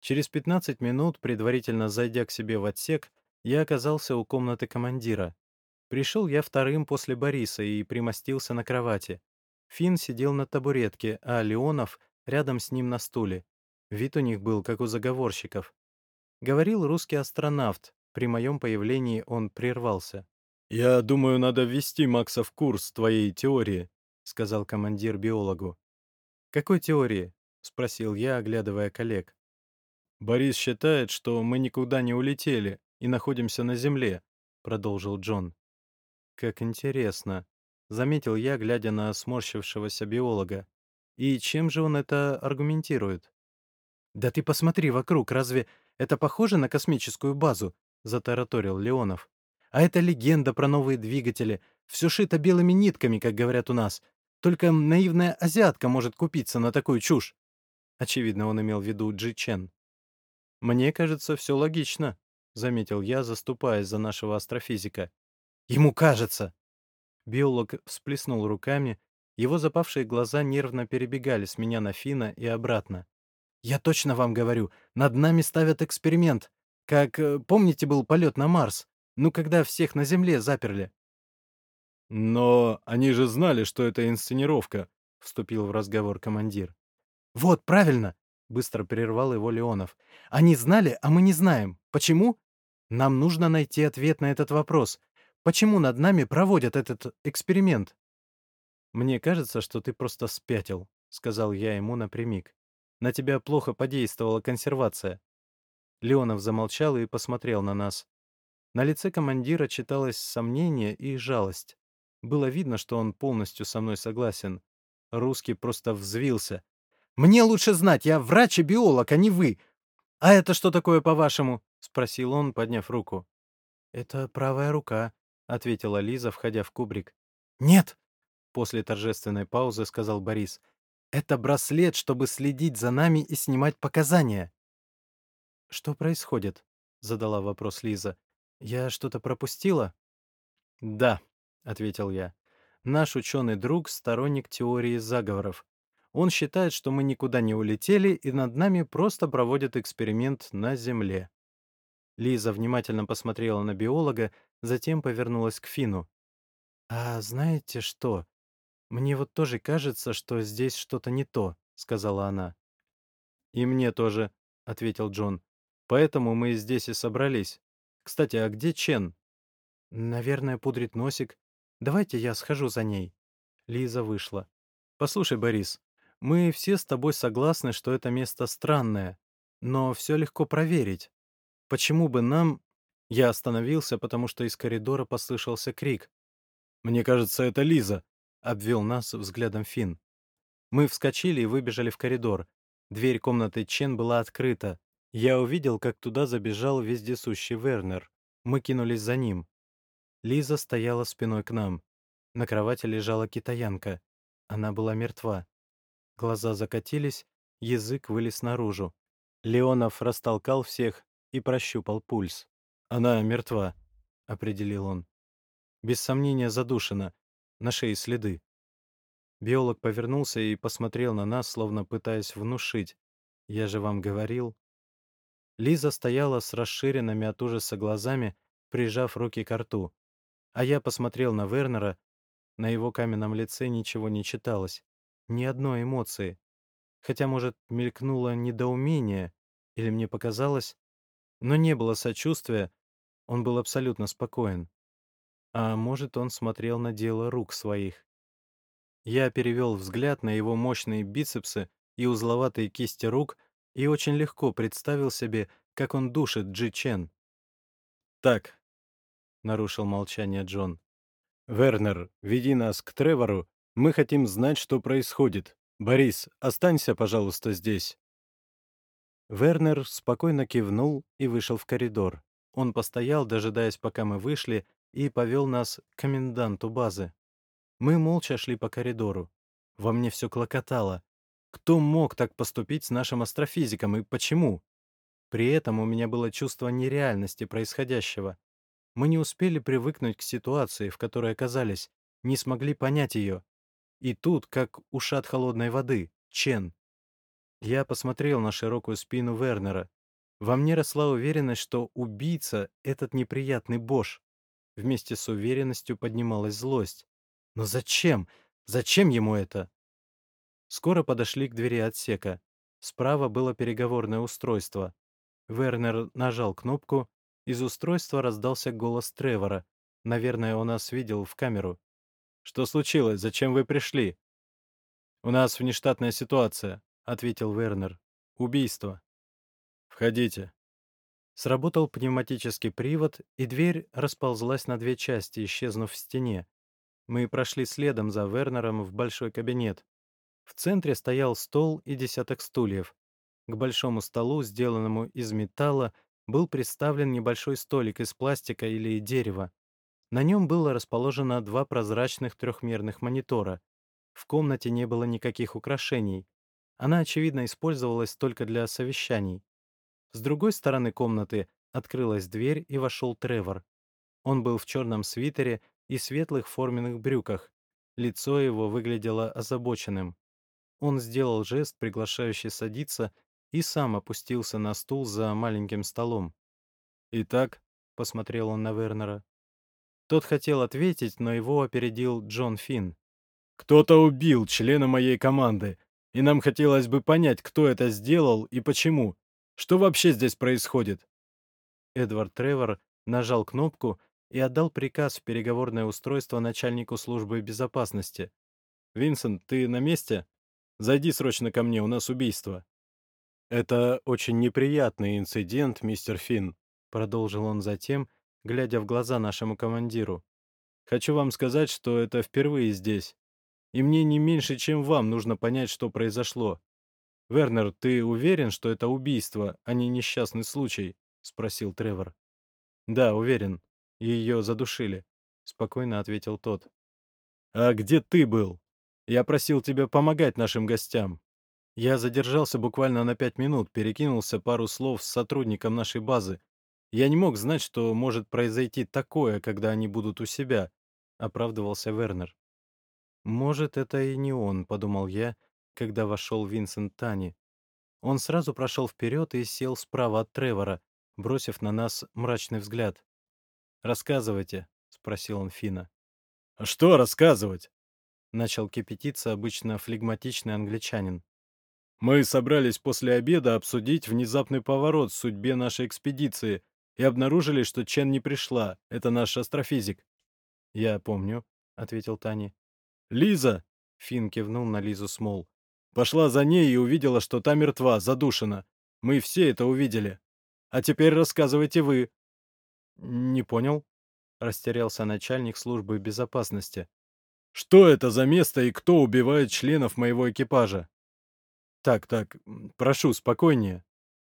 [SPEAKER 1] Через 15 минут, предварительно зайдя к себе в отсек, я оказался у комнаты командира. Пришел я вторым после Бориса и примостился на кровати. Финн сидел на табуретке, а Леонов рядом с ним на стуле. Вид у них был, как у заговорщиков. Говорил русский астронавт. При моем появлении он прервался. «Я думаю, надо ввести Макса в курс твоей теории», — сказал командир биологу. «Какой теории?» — спросил я, оглядывая коллег. «Борис считает, что мы никуда не улетели и находимся на Земле», — продолжил Джон. «Как интересно», — заметил я, глядя на сморщившегося биолога. «И чем же он это аргументирует?» «Да ты посмотри вокруг, разве это похоже на космическую базу?» — затараторил Леонов. «А это легенда про новые двигатели. Все шито белыми нитками, как говорят у нас. Только наивная азиатка может купиться на такую чушь». Очевидно, он имел в виду Джи Чен. «Мне кажется, все логично», — заметил я, заступаясь за нашего астрофизика. «Ему кажется!» Биолог всплеснул руками, его запавшие глаза нервно перебегали с меня на Фина и обратно. Я точно вам говорю, над нами ставят эксперимент. Как, э, помните, был полет на Марс? Ну, когда всех на Земле заперли. «Но они же знали, что это инсценировка», — вступил в разговор командир.
[SPEAKER 2] «Вот, правильно!» — быстро прервал его Леонов. «Они знали, а мы не знаем. Почему? Нам нужно найти ответ на этот вопрос. Почему над нами проводят этот эксперимент?»
[SPEAKER 1] «Мне кажется, что ты просто спятил», — сказал я ему напрямик. «На тебя плохо подействовала консервация». Леонов замолчал и посмотрел на нас. На лице командира читалось сомнение и жалость. Было видно, что он полностью со мной согласен. Русский просто взвился.
[SPEAKER 2] «Мне лучше знать, я врач и биолог, а не вы. А это что такое, по-вашему?» — спросил он, подняв руку.
[SPEAKER 1] «Это правая рука», — ответила Лиза, входя в кубрик.
[SPEAKER 2] «Нет!»
[SPEAKER 1] — после торжественной паузы сказал Борис.
[SPEAKER 2] «Это браслет, чтобы следить за нами и снимать показания».
[SPEAKER 1] «Что происходит?» — задала вопрос Лиза. «Я что-то пропустила?» «Да», — ответил я. «Наш ученый друг — сторонник теории заговоров. Он считает, что мы никуда не улетели, и над нами просто проводят эксперимент на Земле». Лиза внимательно посмотрела на биолога, затем повернулась к Фину. «А знаете что? Мне вот тоже кажется, что здесь что-то не то», — сказала она. «И мне тоже», — ответил Джон. «Поэтому мы здесь и собрались. Кстати, а где Чен?»
[SPEAKER 2] «Наверное, пудрит носик. Давайте я схожу за ней».
[SPEAKER 1] Лиза вышла. «Послушай, Борис, мы все с тобой согласны, что это место странное, но все легко проверить. Почему бы нам...» Я остановился, потому что из коридора послышался крик. «Мне кажется, это Лиза», — обвел нас взглядом Финн. Мы вскочили и выбежали в коридор. Дверь комнаты Чен была открыта. Я увидел, как туда забежал вездесущий Вернер. Мы кинулись за ним. Лиза стояла спиной к нам. На кровати лежала китаянка. Она была мертва. Глаза закатились, язык вылез наружу. Леонов растолкал всех и прощупал пульс. «Она мертва», — определил он. «Без сомнения задушена. На шее следы». Биолог повернулся и посмотрел на нас, словно пытаясь внушить. «Я же вам говорил». Лиза стояла с расширенными от ужаса глазами, прижав руки к рту. А я посмотрел на Вернера. На его каменном лице ничего не читалось. Ни одной эмоции. Хотя, может, мелькнуло недоумение, или мне показалось, но не было сочувствия, он был абсолютно спокоен. А может, он смотрел на дело рук своих. Я перевел взгляд на его мощные бицепсы и узловатые кисти рук и очень легко представил себе, как он душит Джи Чен. «Так, нарушил молчание Джон. «Вернер, веди нас к Тревору. Мы хотим знать, что происходит. Борис, останься, пожалуйста, здесь». Вернер спокойно кивнул и вышел в коридор. Он постоял, дожидаясь, пока мы вышли, и повел нас к коменданту базы. Мы молча шли по коридору. Во мне все клокотало. Кто мог так поступить с нашим астрофизиком и почему? При этом у меня было чувство нереальности происходящего. Мы не успели привыкнуть к ситуации, в которой оказались, не смогли понять ее. И тут, как ушат холодной воды, Чен. Я посмотрел на широкую спину Вернера. Во мне росла уверенность, что убийца — этот неприятный Бош. Вместе с уверенностью поднималась злость. Но зачем? Зачем ему это? Скоро подошли к двери отсека. Справа было переговорное устройство. Вернер нажал кнопку, из устройства раздался голос Тревора. Наверное, он нас видел в камеру. «Что случилось? Зачем вы пришли?» «У нас внештатная ситуация», — ответил Вернер. «Убийство». «Входите». Сработал пневматический привод, и дверь расползлась на две части, исчезнув в стене. Мы прошли следом за Вернером в большой кабинет. В центре стоял стол и десяток стульев. К большому столу, сделанному из металла, был представлен небольшой столик из пластика или дерева. На нем было расположено два прозрачных трехмерных монитора. В комнате не было никаких украшений. Она, очевидно, использовалась только для совещаний. С другой стороны комнаты открылась дверь и вошел Тревор. Он был в черном свитере и светлых форменных брюках. Лицо его выглядело озабоченным. Он сделал жест, приглашающий садиться, и сам опустился на стул за маленьким столом. «Итак», — посмотрел он на Вернера, Тот хотел ответить, но его опередил Джон Финн.
[SPEAKER 2] «Кто-то убил члена моей команды, и нам хотелось бы понять, кто это сделал и почему. Что вообще здесь происходит?»
[SPEAKER 1] Эдвард Тревор нажал кнопку и отдал приказ в переговорное устройство начальнику службы безопасности.
[SPEAKER 2] «Винсент, ты на месте? Зайди срочно ко мне, у нас убийство».
[SPEAKER 1] «Это очень неприятный инцидент, мистер Финн», — продолжил он затем, глядя в глаза нашему командиру.
[SPEAKER 2] «Хочу вам сказать, что это впервые здесь. И мне не меньше, чем вам, нужно понять, что произошло. Вернер, ты уверен, что это убийство, а не несчастный случай?» — спросил Тревор.
[SPEAKER 1] «Да, уверен. Ее задушили», — спокойно ответил тот.
[SPEAKER 2] «А где ты был? Я просил тебя помогать нашим гостям».
[SPEAKER 1] Я задержался буквально на пять минут, перекинулся пару слов с сотрудником нашей базы. Я не мог знать, что может произойти такое, когда они будут у себя, — оправдывался Вернер. «Может, это и не он», — подумал я, когда вошел Винсент Тани. Он сразу прошел вперед и сел справа от Тревора, бросив на нас мрачный взгляд. «Рассказывайте», — спросил он Фина.
[SPEAKER 2] «А что рассказывать?»
[SPEAKER 1] — начал кипятиться обычно флегматичный англичанин.
[SPEAKER 2] «Мы собрались после обеда обсудить внезапный поворот в судьбе нашей экспедиции и обнаружили, что Чен не пришла. Это наш астрофизик».
[SPEAKER 1] «Я помню», — ответил Тани.
[SPEAKER 2] «Лиза!» — Фин кивнул на Лизу Смол. «Пошла за ней и увидела, что та мертва, задушена. Мы все это увидели. А теперь рассказывайте вы».
[SPEAKER 1] «Не понял», — растерялся начальник службы безопасности.
[SPEAKER 2] «Что это за место и кто убивает членов моего экипажа?»
[SPEAKER 1] «Так, так, прошу, спокойнее».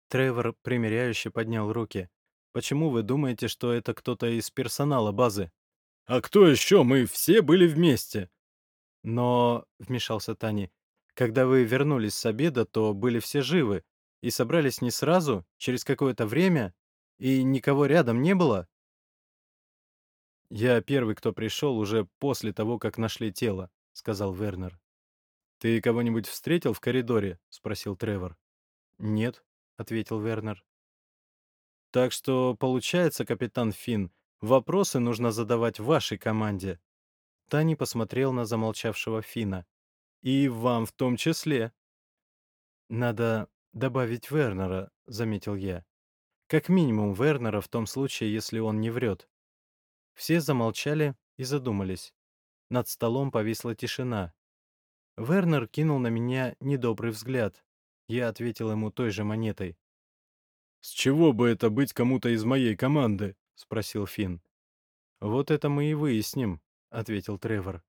[SPEAKER 1] Тревор примиряюще поднял руки. «Почему вы думаете, что это кто-то из персонала базы?»
[SPEAKER 2] «А кто еще? Мы все были вместе».
[SPEAKER 1] «Но», — вмешался Тани, — «когда вы вернулись с обеда, то были все живы и собрались не сразу, через какое-то время, и никого рядом не было?»
[SPEAKER 2] «Я первый, кто пришел уже после того, как нашли тело», — сказал Вернер. «Ты кого-нибудь встретил в коридоре?» — спросил Тревор.
[SPEAKER 1] «Нет», — ответил Вернер.
[SPEAKER 2] «Так что, получается, капитан Финн, вопросы нужно задавать вашей команде».
[SPEAKER 1] Тани посмотрел на замолчавшего Фина.
[SPEAKER 2] «И вам в том числе».
[SPEAKER 1] «Надо добавить Вернера», — заметил я. «Как минимум Вернера в том случае, если он не врет». Все замолчали и задумались. Над столом повисла тишина. Вернер кинул на меня недобрый взгляд. Я ответил ему той же монетой.
[SPEAKER 2] «С чего бы это быть кому-то из моей команды?» — спросил Финн.
[SPEAKER 1] «Вот это мы и выясним», — ответил Тревор.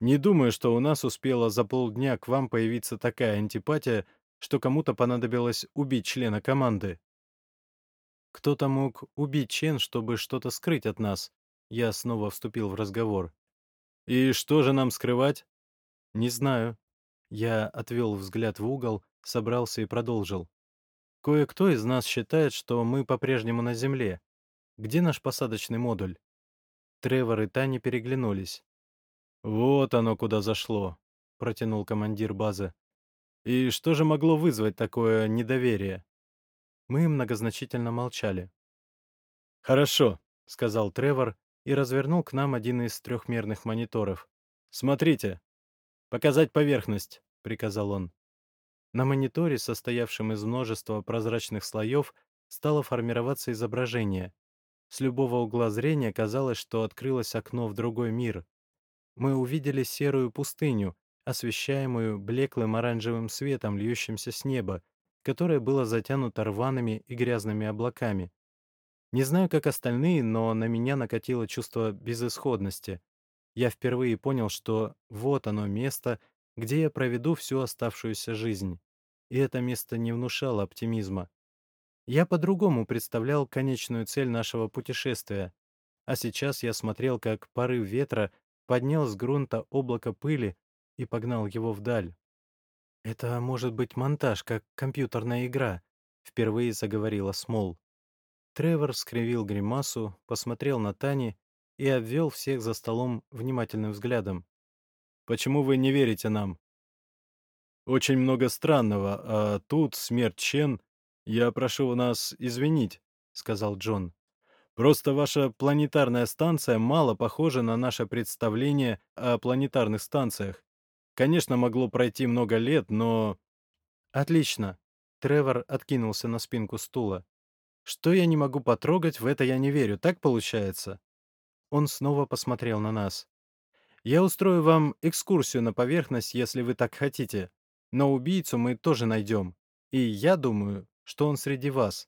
[SPEAKER 2] «Не думаю, что у нас успела за полдня к вам появиться такая антипатия, что кому-то понадобилось убить члена команды».
[SPEAKER 1] «Кто-то мог убить Чен, чтобы что-то скрыть от нас», — я снова вступил в разговор.
[SPEAKER 2] «И что же нам скрывать?»
[SPEAKER 1] «Не знаю». Я отвел взгляд в угол, собрался и продолжил. «Кое-кто из нас считает, что мы по-прежнему на Земле. Где наш посадочный модуль?» Тревор и Таня переглянулись.
[SPEAKER 2] «Вот оно куда зашло», — протянул командир базы. «И что же могло вызвать такое недоверие?»
[SPEAKER 1] Мы многозначительно молчали.
[SPEAKER 2] «Хорошо», — сказал Тревор и развернул к нам один из трехмерных мониторов. «Смотрите, «Показать поверхность», — приказал он.
[SPEAKER 1] На мониторе, состоявшем из множества прозрачных слоев, стало формироваться изображение. С любого угла зрения казалось, что открылось окно в другой мир. Мы увидели серую пустыню, освещаемую блеклым оранжевым светом, льющимся с неба, которое было затянуто рваными и грязными облаками. Не знаю, как остальные, но на меня накатило чувство безысходности я впервые понял, что вот оно место, где я проведу всю оставшуюся жизнь. И это место не внушало оптимизма. Я по-другому представлял конечную цель нашего путешествия, а сейчас я смотрел, как порыв ветра поднял с грунта облако пыли и погнал его вдаль. «Это может быть монтаж, как компьютерная игра», — впервые заговорила Смол. Тревор скривил гримасу, посмотрел на Тани и обвел всех за столом внимательным взглядом.
[SPEAKER 2] «Почему вы не верите нам?» «Очень много странного, а тут смерть Чен. Я прошу нас извинить», — сказал Джон.
[SPEAKER 1] Просто ваша планетарная станция мало похожа на наше представление о планетарных станциях. Конечно, могло пройти много лет, но...
[SPEAKER 2] Отлично. Тревор откинулся на спинку стула. Что я не могу потрогать, в это я не верю, так получается? Он снова посмотрел на нас. Я устрою вам экскурсию на поверхность, если вы так хотите. Но убийцу мы тоже найдем. И я думаю, что он среди вас.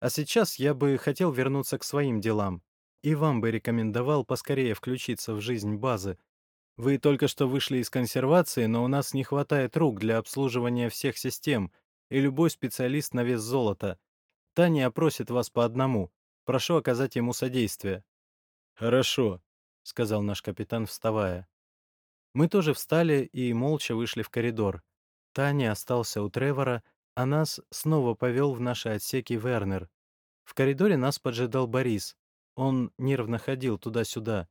[SPEAKER 2] А сейчас я бы хотел вернуться к своим делам. И вам бы рекомендовал поскорее включиться в жизнь базы. Вы только что вышли из консервации, но у нас не хватает рук для обслуживания всех систем, и любой специалист на вес золота. Таня опросит вас по одному. Прошу оказать ему содействие.
[SPEAKER 1] Хорошо, —
[SPEAKER 2] сказал наш капитан, вставая. Мы тоже встали и молча вышли в коридор. Таня остался у Тревора, а нас снова повел в наши отсеки Вернер. В коридоре нас поджидал Борис. Он нервно ходил туда-сюда.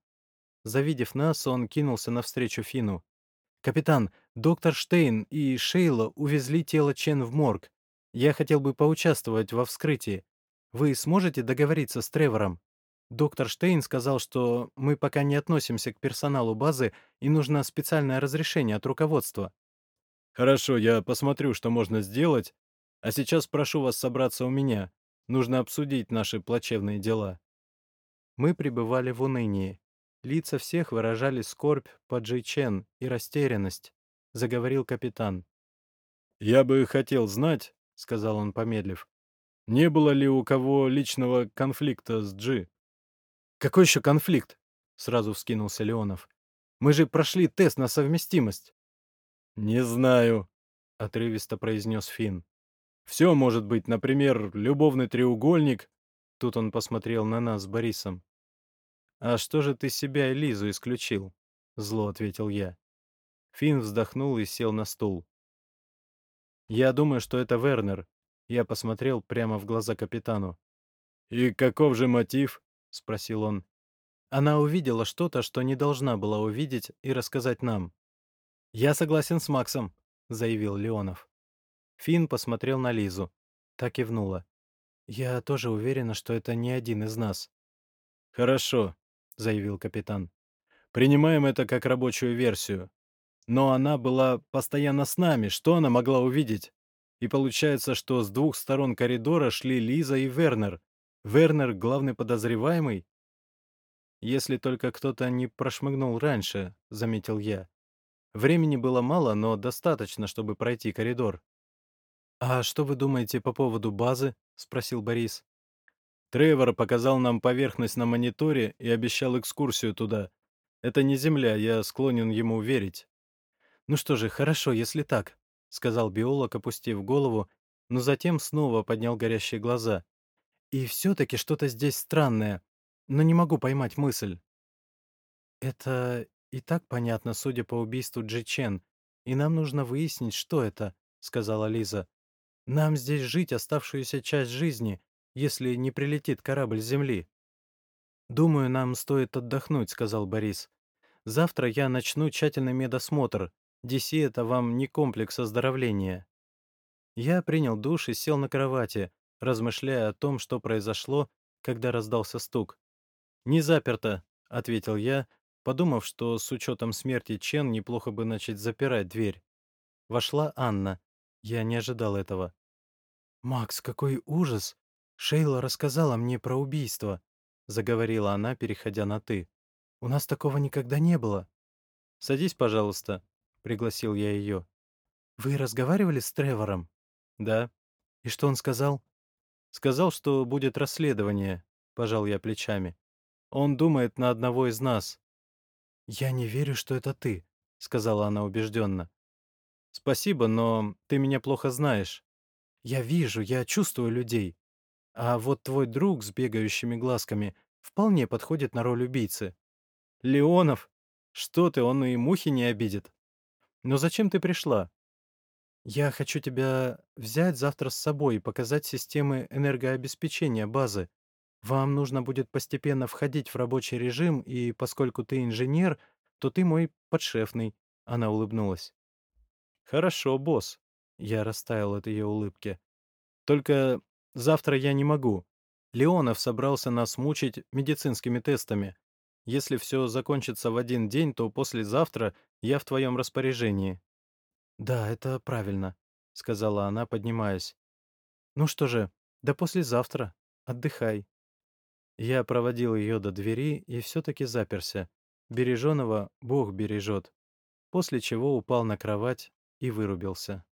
[SPEAKER 2] Завидев нас, он кинулся навстречу Фину. «Капитан, доктор Штейн и Шейла увезли тело Чен в морг. Я хотел бы поучаствовать во вскрытии. Вы сможете договориться с Тревором?» Доктор Штейн сказал, что мы пока не относимся к персоналу базы и нужно специальное разрешение от руководства.
[SPEAKER 1] Хорошо, я посмотрю, что можно сделать. А сейчас прошу вас собраться у меня. Нужно обсудить наши плачевные дела.
[SPEAKER 2] Мы пребывали в унынии. Лица всех выражали скорбь по Чен и растерянность, — заговорил капитан.
[SPEAKER 1] «Я бы хотел знать, — сказал он, помедлив, — не было ли у кого личного конфликта с Джи?»
[SPEAKER 2] «Какой еще конфликт?» — сразу вскинулся Леонов. «Мы же прошли тест на совместимость».
[SPEAKER 1] «Не знаю», — отрывисто произнес Финн. «Все может быть, например, любовный треугольник». Тут он посмотрел на нас с Борисом.
[SPEAKER 2] «А что же ты себя и Лизу исключил?» — зло ответил я. Финн вздохнул и сел на стул. «Я думаю, что это Вернер». Я посмотрел прямо в глаза капитану.
[SPEAKER 1] «И каков же мотив?»
[SPEAKER 2] — спросил он. Она увидела что-то, что не должна была увидеть, и рассказать нам. «Я согласен с Максом», — заявил Леонов. Финн посмотрел на Лизу. Так кивнула. «Я тоже уверена, что это не один из нас».
[SPEAKER 1] «Хорошо», — заявил капитан. «Принимаем это как рабочую версию. Но она была постоянно с нами. Что она могла увидеть? И получается, что с двух сторон коридора шли Лиза и Вернер, Вернер — главный подозреваемый?
[SPEAKER 2] Если только кто-то не прошмыгнул раньше, — заметил я. Времени было мало, но достаточно, чтобы пройти коридор. «А что вы думаете по поводу базы?» — спросил Борис.
[SPEAKER 1] Тревор показал нам поверхность на мониторе и обещал экскурсию туда. Это не Земля, я склонен ему верить.
[SPEAKER 2] «Ну что же, хорошо, если так», — сказал биолог, опустив голову, но затем снова поднял горящие глаза. И все-таки что-то здесь странное, но не могу поймать мысль. Это и так понятно, судя по убийству Джи Чен, и нам нужно выяснить, что это, — сказала Лиза. Нам здесь жить оставшуюся часть жизни, если не прилетит корабль с Земли. «Думаю, нам стоит отдохнуть», — сказал Борис. «Завтра я начну тщательный медосмотр. DC — это вам не комплекс оздоровления». Я принял душ и сел на кровати, размышляя о том, что произошло, когда раздался стук. «Не заперто», — ответил я, подумав, что с учетом смерти Чен неплохо бы начать запирать дверь. Вошла Анна. Я не ожидал этого. «Макс, какой ужас! Шейла рассказала мне про убийство», — заговорила она, переходя на «ты». «У нас такого никогда не было». «Садись, пожалуйста», — пригласил я ее. «Вы разговаривали с Тревором?» «Да». «И что он сказал?» Сказал, что будет расследование, пожал я плечами. Он думает на одного из нас. Я не верю, что это ты, сказала она убежденно. Спасибо, но ты меня плохо знаешь. Я вижу, я чувствую людей. А вот твой друг с бегающими глазками вполне подходит на роль убийцы. Леонов? Что ты, он и мухи не обидит. Но зачем ты пришла? Я хочу тебя взять завтра с собой и показать системы энергообеспечения базы. Вам нужно будет постепенно входить в рабочий режим, и поскольку ты инженер, то ты мой подшефный. Она улыбнулась. Хорошо, босс. Я растаял от ее улыбки. Только завтра я не могу.
[SPEAKER 1] Леонов собрался нас мучить медицинскими тестами. Если все закончится в один день, то послезавтра я в твоем распоряжении».
[SPEAKER 2] «Да, это правильно», — сказала она, поднимаясь. «Ну что же, до послезавтра. Отдыхай». Я проводил ее до двери и все-таки заперся. Береженого Бог бережет. После чего упал на кровать и вырубился.